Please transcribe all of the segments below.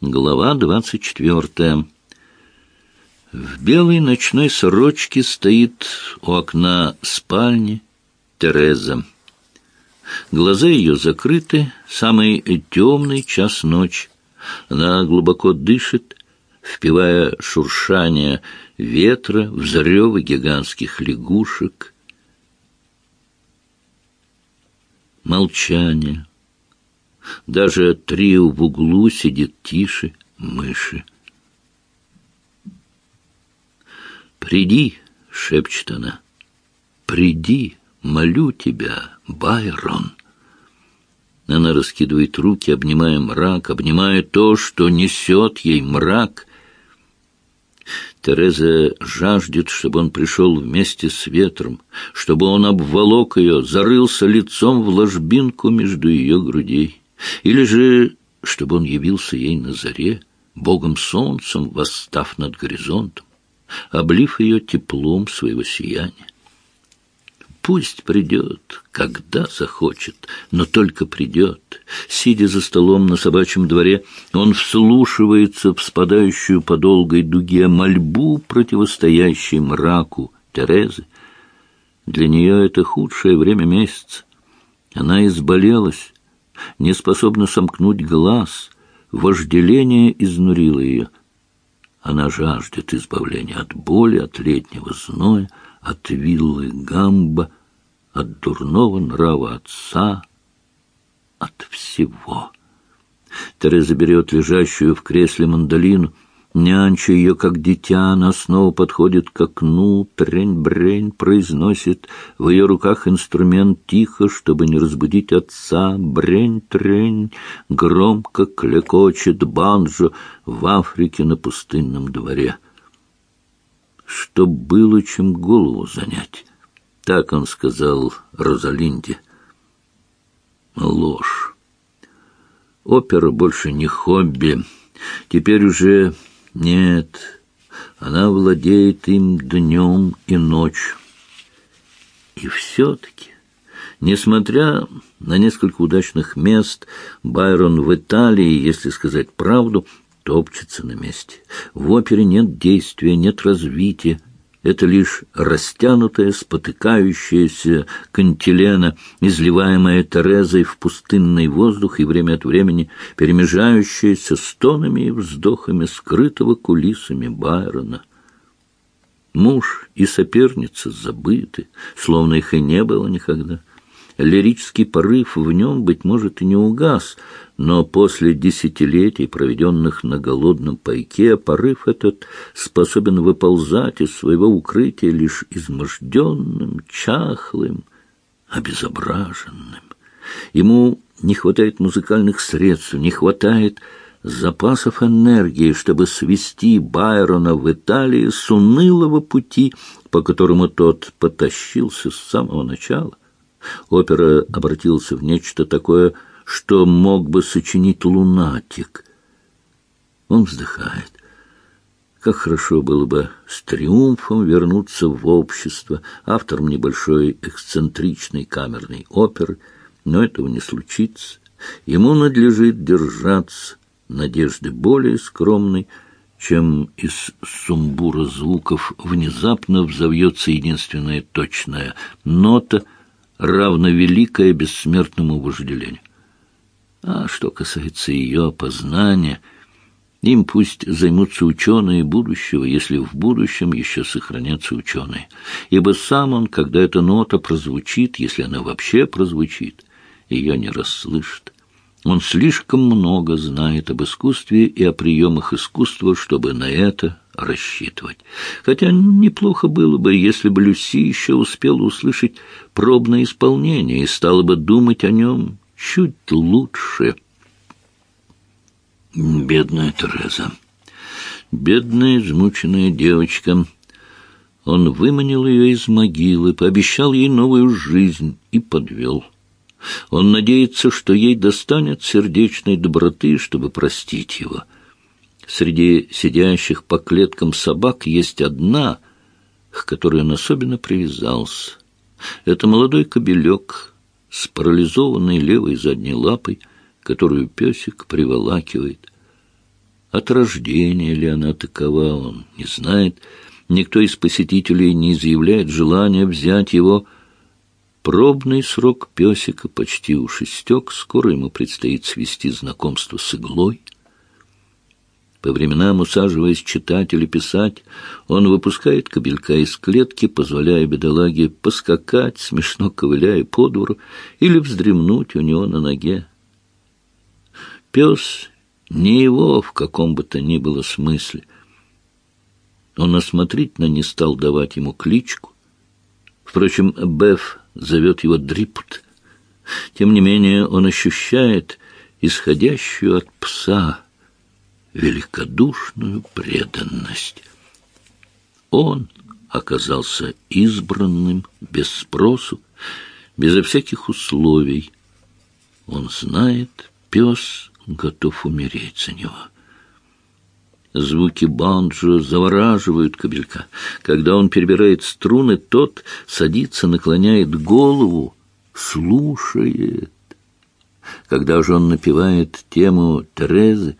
Глава двадцать четвертая. В белой ночной сорочке стоит у окна спальни Тереза. Глаза ее закрыты, самый темный час ночи. Она глубоко дышит, впивая шуршание ветра, взрывы гигантских лягушек. Молчание. Даже трио в углу сидит тише мыши. «Приди», — шепчет она, — «приди, молю тебя, Байрон». Она раскидывает руки, обнимая мрак, обнимая то, что несет ей мрак. Тереза жаждет, чтобы он пришел вместе с ветром, чтобы он обволок ее, зарылся лицом в ложбинку между ее грудей. Или же, чтобы он явился ей на заре, богом-солнцем восстав над горизонтом, облив ее теплом своего сияния. Пусть придет, когда захочет, но только придет. Сидя за столом на собачьем дворе, он вслушивается в спадающую по долгой дуге мольбу, противостоящей мраку Терезы. Для нее это худшее время месяца. Она изболелась, не способна сомкнуть глаз, вожделение изнурило ее. Она жаждет избавления от боли, от летнего зноя, от виллы Гамба, от дурного нрава отца, от всего. Тереза берет лежащую в кресле мандолину, Нянча ее, как дитя, она снова подходит к окну, трень-брень произносит в ее руках инструмент тихо, чтобы не разбудить отца, брень-трень, громко клекочет банджо в Африке на пустынном дворе. Чтоб было чем голову занять, так он сказал Розалинде. Ложь. Опера больше не хобби. Теперь уже нет, она владеет им днем и ночью. И все-таки, несмотря на несколько удачных мест, Байрон в Италии, если сказать правду, топчется на месте. В опере нет действия, нет развития, это лишь растянутая, спотыкающаяся кантилена, изливаемая Терезой в пустынный воздух и время от времени перемежающаяся стонами и вздохами скрытого кулисами Байрона. Муж и соперница забыты, словно их и не было никогда. Лирический порыв в нем, быть может, и не угас, но после десятилетий, проведенных на голодном пайке, порыв этот способен выползать из своего укрытия лишь изможденным, чахлым, обезображенным. Ему не хватает музыкальных средств, не хватает запасов энергии, чтобы свести Байрона в Италии с унылого пути, по которому тот потащился с самого начала. Опера обратился в нечто такое, что мог бы сочинить лунатик. Он вздыхает. Как хорошо было бы с триумфом вернуться в общество автором небольшой эксцентричной камерной оперы, но этого не случится. Ему надлежит держаться надежды более скромной, чем из сумбура звуков внезапно взовьется единственная точная нота — равновеликое бессмертному вожделению. А что касается ее опознания, им пусть займутся ученые будущего, если в будущем еще сохранятся ученые. Ибо сам он, когда эта нота прозвучит, если она вообще прозвучит, ее не расслышит. Он слишком много знает об искусстве и о приемах искусства, чтобы на это рассчитывать. Хотя неплохо было бы, если бы Люси еще успела услышать пробное исполнение и стала бы думать о нем чуть лучше. Бедная Тереза. Бедная, измученная девочка. Он выманил ее из могилы, пообещал ей новую жизнь и подвел. Он надеется, что ей достанет сердечной доброты, чтобы простить его — Среди сидящих по клеткам собак есть одна, к которой он особенно привязался. Это молодой кобелек с парализованной левой задней лапой, которую песик приволакивает. От рождения ли она такова, он не знает. Никто из посетителей не изъявляет желания взять его. Пробный срок песика почти уж истек, скоро ему предстоит свести знакомство с иглой. По временам, усаживаясь читать или писать, он выпускает кобелька из клетки, позволяя бедолаге поскакать, смешно ковыляя по двору, или вздремнуть у него на ноге. Пес не его в каком бы то ни было смысле. Он осмотрительно не стал давать ему кличку. Впрочем, Беф зовет его Дрипт. Тем не менее, он ощущает исходящую от пса великодушную преданность. Он оказался избранным без спросу, безо всяких условий. Он знает, пес готов умереть за него. Звуки банджо завораживают кобелька. Когда он перебирает струны, тот садится, наклоняет голову, слушает. Когда же он напевает тему Терезы,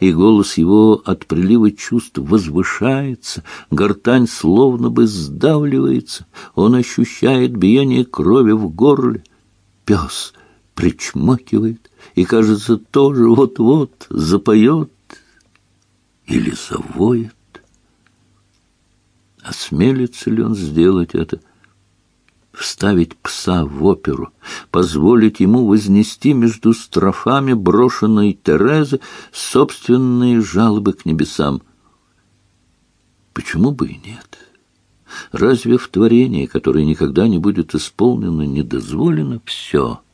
и голос его от прилива чувств возвышается, гортань словно бы сдавливается, он ощущает биение крови в горле. Пес причмокивает и, кажется, тоже вот-вот запоет или завоет. Осмелится ли он сделать это? Вставить пса в оперу, позволить ему вознести между строфами брошенной Терезы собственные жалобы к небесам. Почему бы и нет? Разве в творении, которое никогда не будет исполнено, не дозволено все —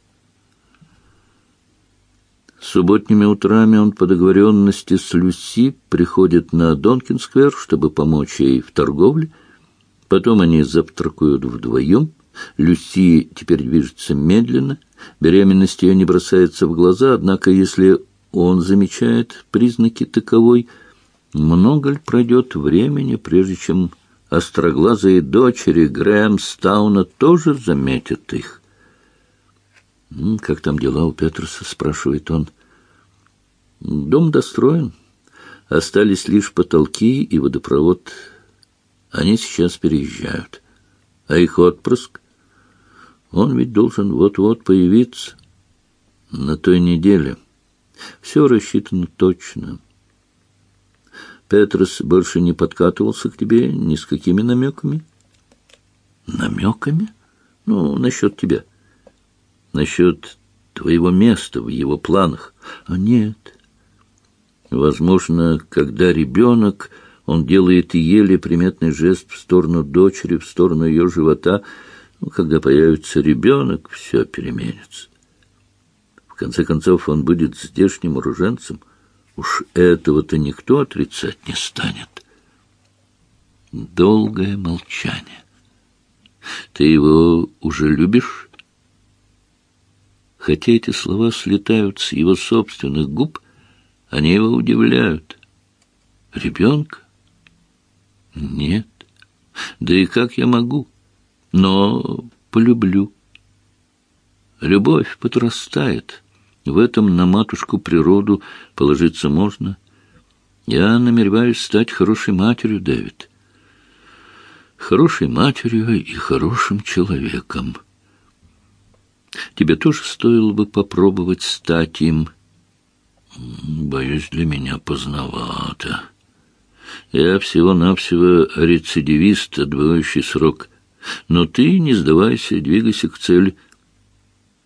Субботними утрами он по договоренности с Люси приходит на Донкинсквер, чтобы помочь ей в торговле. Потом они завтракают вдвоем. Люси теперь движется медленно. Беременность ее не бросается в глаза, однако если он замечает признаки таковой, много ли пройдет времени, прежде чем остроглазые дочери Грэм Стауна тоже заметят их? «Как там дела у Петерса?» — спрашивает он. «Дом достроен. Остались лишь потолки и водопровод. Они сейчас переезжают. А их отпрыск? Он ведь должен вот-вот появиться на той неделе. Все рассчитано точно. Петрос больше не подкатывался к тебе ни с какими намеками?» «Намеками? Ну, насчет тебя» насчет твоего места в его планах. А нет. Возможно, когда ребенок, он делает еле приметный жест в сторону дочери, в сторону ее живота. Когда появится ребенок, все переменится. В конце концов, он будет здешним уроженцем. Уж этого-то никто отрицать не станет. Долгое молчание. Ты его уже любишь? Хотя эти слова слетают с его собственных губ, они его удивляют. Ребенка? Нет. Да и как я могу? Но полюблю. Любовь подрастает. В этом на матушку природу положиться можно. Я намереваюсь стать хорошей матерью, Дэвид. Хорошей матерью и хорошим человеком. Тебе тоже стоило бы попробовать стать им. Боюсь, для меня поздновато. Я всего-навсего рецидивист, отбывающий срок. Но ты, не сдавайся, двигайся к цели.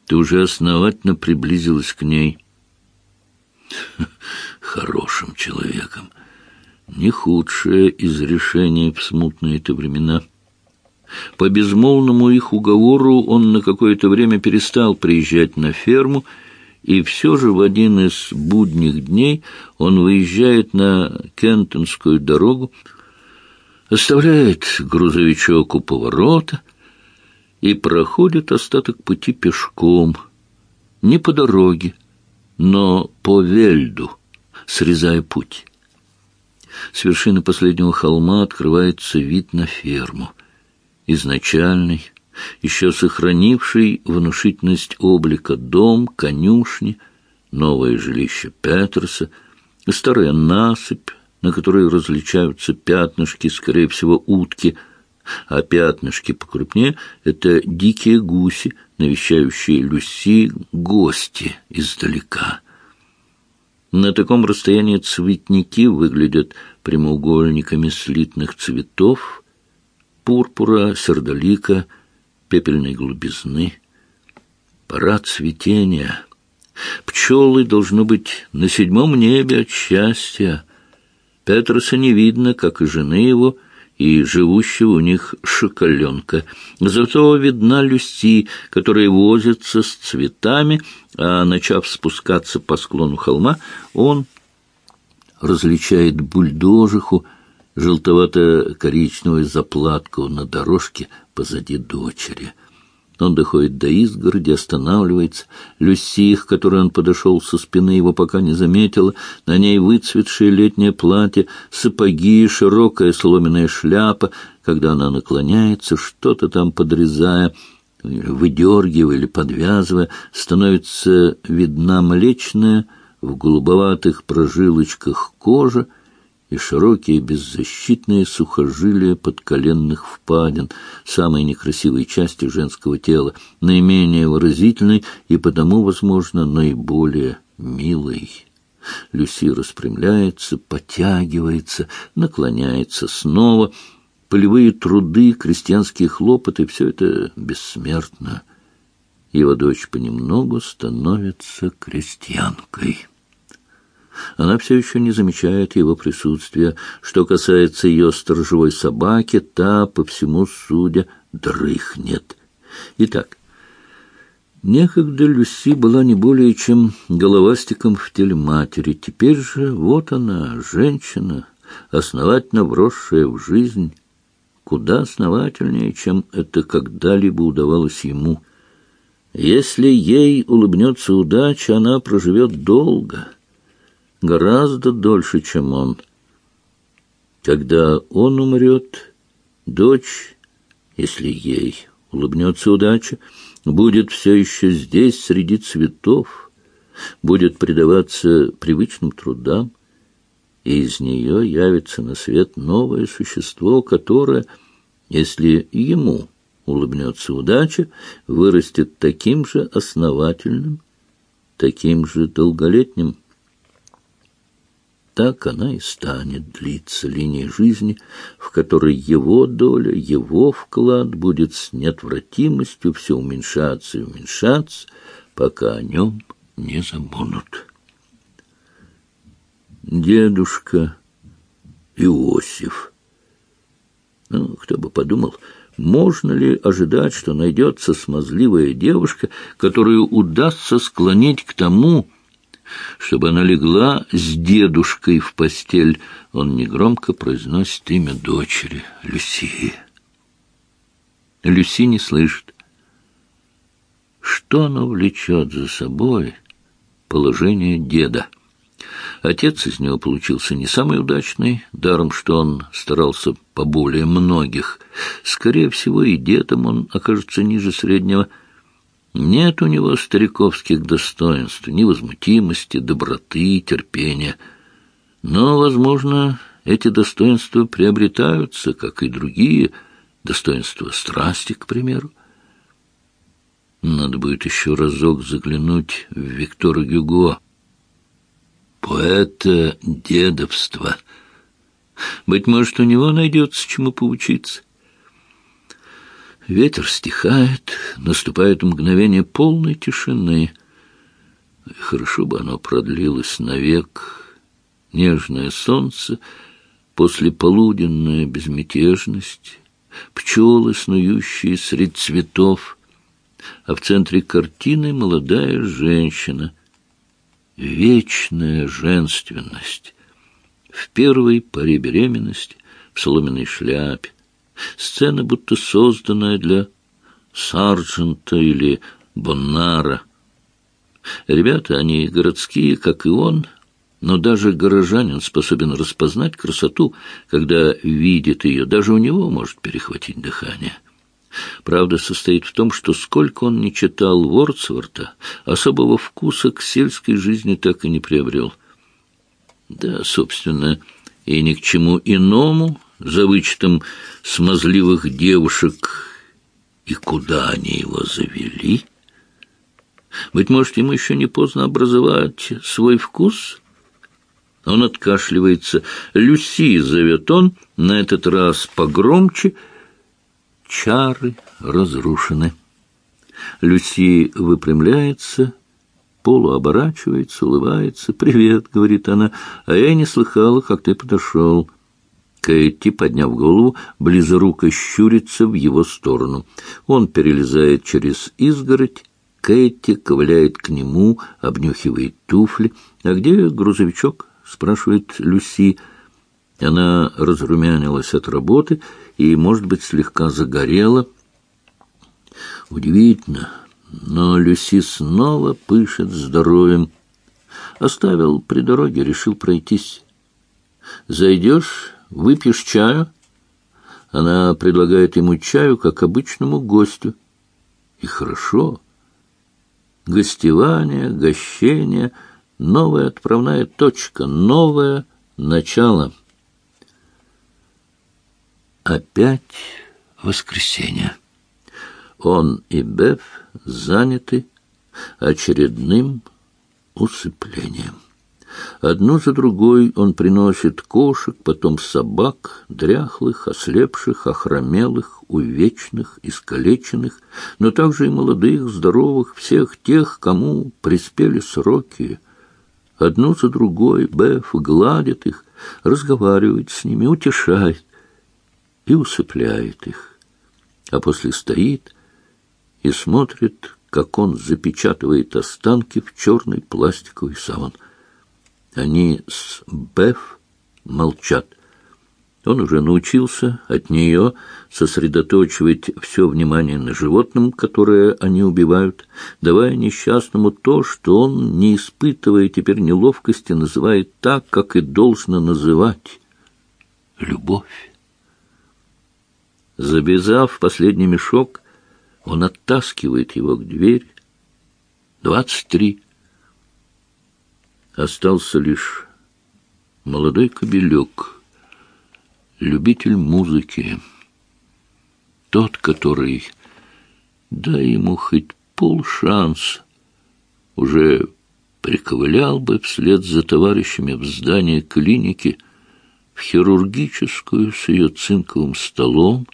Ты уже основательно приблизилась к ней. Хорошим человеком. Не худшее из решений в смутные-то времена — по безмолвному их уговору он на какое-то время перестал приезжать на ферму, и все же в один из будних дней он выезжает на Кентонскую дорогу, оставляет грузовичок у поворота и проходит остаток пути пешком, не по дороге, но по Вельду, срезая путь. С вершины последнего холма открывается вид на ферму изначальный, еще сохранивший внушительность облика дом, конюшни, новое жилище Петерса, старая насыпь, на которой различаются пятнышки, скорее всего, утки, а пятнышки покрупнее — это дикие гуси, навещающие Люси гости издалека. На таком расстоянии цветники выглядят прямоугольниками слитных цветов, пурпура, сердолика, пепельной голубизны. Пора цветения. Пчелы должны быть на седьмом небе от счастья. Петроса не видно, как и жены его, и живущего у них шоколенка. Зато видна Люси, которая возится с цветами, а, начав спускаться по склону холма, он различает бульдожиху, желтовато-коричневую заплатку на дорожке позади дочери — он доходит до изгороди, останавливается. Люси, к которой он подошел со спины, его пока не заметила. На ней выцветшее летнее платье, сапоги, широкая соломенная шляпа. Когда она наклоняется, что-то там подрезая, выдергивая или подвязывая, становится видна млечная в голубоватых прожилочках кожа, и широкие беззащитные сухожилия подколенных впадин, самой некрасивой части женского тела, наименее выразительной и потому, возможно, наиболее милой. Люси распрямляется, потягивается, наклоняется снова. Полевые труды, крестьянские хлопоты — все это бессмертно. Его дочь понемногу становится крестьянкой. Она все еще не замечает его присутствия. Что касается ее сторожевой собаки, та, по всему судя, дрыхнет. Итак, некогда Люси была не более чем головастиком в теле матери. Теперь же вот она, женщина, основательно вросшая в жизнь, куда основательнее, чем это когда-либо удавалось ему. Если ей улыбнется удача, она проживет долго — гораздо дольше, чем он. Когда он умрет, дочь, если ей улыбнется удача, будет все еще здесь, среди цветов, будет предаваться привычным трудам, и из нее явится на свет новое существо, которое, если ему улыбнется удача, вырастет таким же основательным, таким же долголетним так она и станет длиться линия жизни, в которой его доля, его вклад будет с неотвратимостью все уменьшаться и уменьшаться, пока о нем не забудут. Дедушка Иосиф. Ну, кто бы подумал, можно ли ожидать, что найдется смазливая девушка, которую удастся склонить к тому, чтобы она легла с дедушкой в постель. Он негромко произносит имя дочери, Люси. Люси не слышит. Что оно влечет за собой? Положение деда. Отец из него получился не самый удачный, даром, что он старался поболее многих. Скорее всего, и дедом он окажется ниже среднего – нет у него стариковских достоинств, невозмутимости, доброты, терпения. Но, возможно, эти достоинства приобретаются, как и другие достоинства страсти, к примеру. Надо будет еще разок заглянуть в Виктора Гюго, поэта дедовства. Быть может, у него найдется чему поучиться. Ветер стихает, наступает мгновение полной тишины. Хорошо бы оно продлилось навек. Нежное солнце, послеполуденная безмятежность, пчелы, снующие среди цветов, а в центре картины молодая женщина. Вечная женственность. В первой паре беременности, в соломенной шляпе, Сцена будто созданная для Сарджента или Боннара. Ребята, они городские, как и он, но даже горожанин способен распознать красоту, когда видит ее. Даже у него может перехватить дыхание. Правда состоит в том, что сколько он не читал Вордсворта, особого вкуса к сельской жизни так и не приобрел. Да, собственно, и ни к чему иному, за вычетом смазливых девушек, и куда они его завели? Быть может, ему еще не поздно образовать свой вкус? Он откашливается. «Люси!» — зовет он, на этот раз погромче. Чары разрушены. Люси выпрямляется, полуоборачивается, улыбается. «Привет», — говорит она, — «а я не слыхала, как ты подошел». Кэти, подняв голову, близоруко щурится в его сторону. Он перелезает через изгородь. Кэти ковыляет к нему, обнюхивает туфли. «А где грузовичок?» — спрашивает Люси. Она разрумянилась от работы и, может быть, слегка загорела. Удивительно, но Люси снова пышет здоровьем. Оставил при дороге, решил пройтись. «Зайдешь, выпьешь чаю?» Она предлагает ему чаю, как обычному гостю. И хорошо. Гостевание, гощение, новая отправная точка, новое начало. Опять воскресенье. Он и Беф заняты очередным усыплением. Одну за другой он приносит кошек, потом собак, дряхлых, ослепших, охромелых, увечных, искалеченных, но также и молодых, здоровых, всех тех, кому приспели сроки. Одну за другой Беф гладит их, разговаривает с ними, утешает и усыпляет их. А после стоит и смотрит, как он запечатывает останки в черный пластиковый саван. Они с Беф молчат. Он уже научился от нее сосредоточивать все внимание на животном, которое они убивают, давая несчастному то, что он, не испытывая теперь неловкости, называет так, как и должно называть — любовь. Забезав последний мешок, он оттаскивает его к двери. Двадцать три. Остался лишь молодой кобелек, любитель музыки. Тот, который, дай ему хоть полшанс, уже приковылял бы вслед за товарищами в здание клиники, в хирургическую с ее цинковым столом,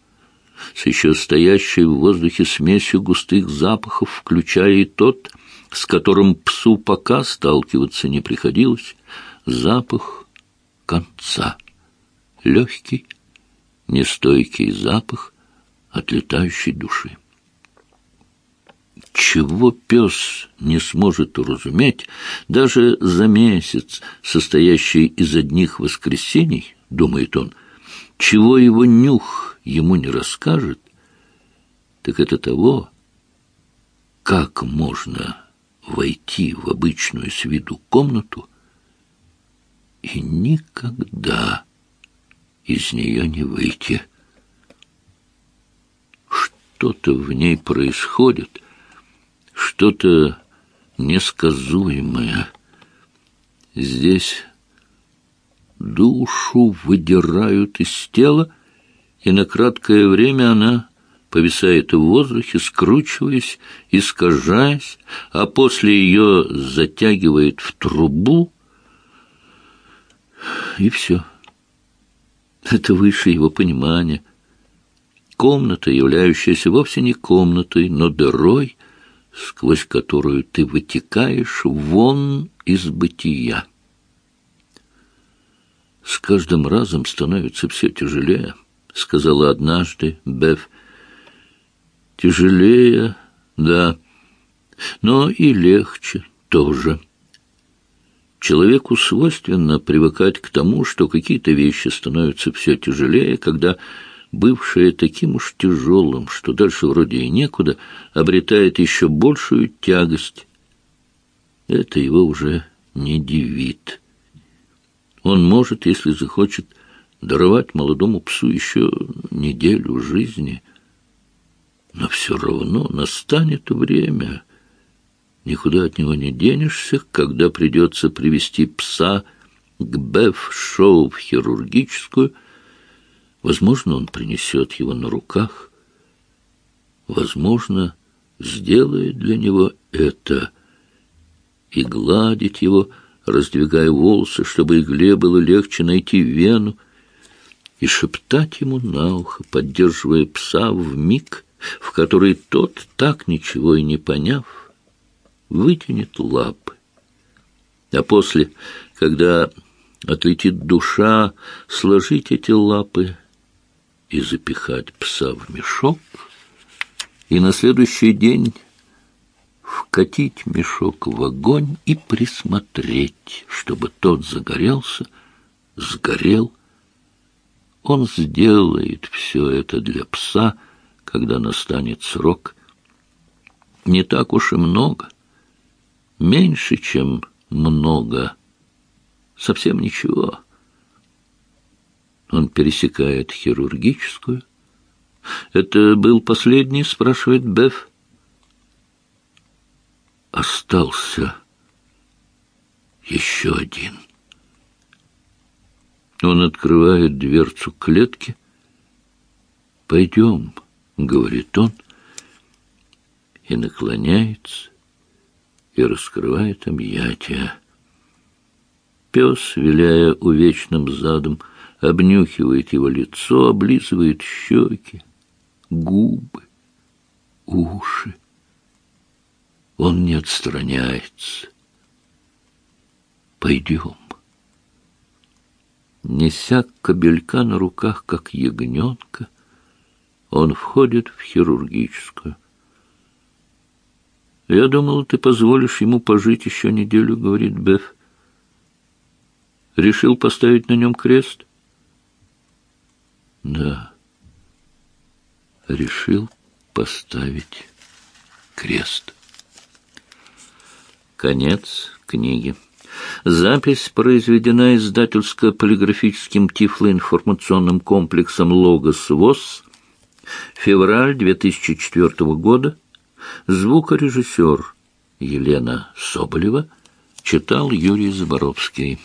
с еще стоящей в воздухе смесью густых запахов, включая и тот, с которым псу пока сталкиваться не приходилось, запах конца. Легкий, нестойкий запах отлетающей души. Чего пес не сможет уразуметь, даже за месяц, состоящий из одних воскресений, думает он, чего его нюх ему не расскажет, так это того, как можно войти в обычную с виду комнату и никогда из нее не выйти. Что-то в ней происходит, что-то несказуемое. Здесь душу выдирают из тела, и на краткое время она повисает в воздухе, скручиваясь, искажаясь, а после ее затягивает в трубу, и все. Это выше его понимания. Комната, являющаяся вовсе не комнатой, но дырой, сквозь которую ты вытекаешь вон из бытия. С каждым разом становится все тяжелее. — сказала однажды Беф. «Тяжелее, да, но и легче тоже». Человеку свойственно привыкать к тому, что какие-то вещи становятся все тяжелее, когда бывшее таким уж тяжелым, что дальше вроде и некуда, обретает еще большую тягость. Это его уже не дивит. Он может, если захочет, даровать молодому псу еще неделю жизни. Но все равно настанет время. Никуда от него не денешься, когда придется привести пса к Беф-шоу в хирургическую. Возможно, он принесет его на руках. Возможно, сделает для него это и гладить его, раздвигая волосы, чтобы игле было легче найти вену, и шептать ему на ухо, поддерживая пса в миг, в который тот, так ничего и не поняв, вытянет лапы. А после, когда отлетит душа, сложить эти лапы и запихать пса в мешок, и на следующий день вкатить мешок в огонь и присмотреть, чтобы тот загорелся, сгорел, он сделает все это для пса, когда настанет срок. Не так уж и много. Меньше, чем много. Совсем ничего. Он пересекает хирургическую. «Это был последний?» — спрашивает Беф. Остался еще один. Он открывает дверцу клетки. «Пойдем», — говорит он, и наклоняется, и раскрывает объятия. Пес, виляя увечным задом, обнюхивает его лицо, облизывает щеки, губы, уши. Он не отстраняется. «Пойдем» неся кобелька на руках, как ягненка, он входит в хирургическую. «Я думал, ты позволишь ему пожить еще неделю», — говорит Беф. «Решил поставить на нем крест?» «Да, решил поставить крест». Конец книги. Запись произведена издательско-полиграфическим тифлоинформационным комплексом «Логос ВОЗ», февраль 2004 года, звукорежиссер Елена Соболева, читал Юрий Заборовский.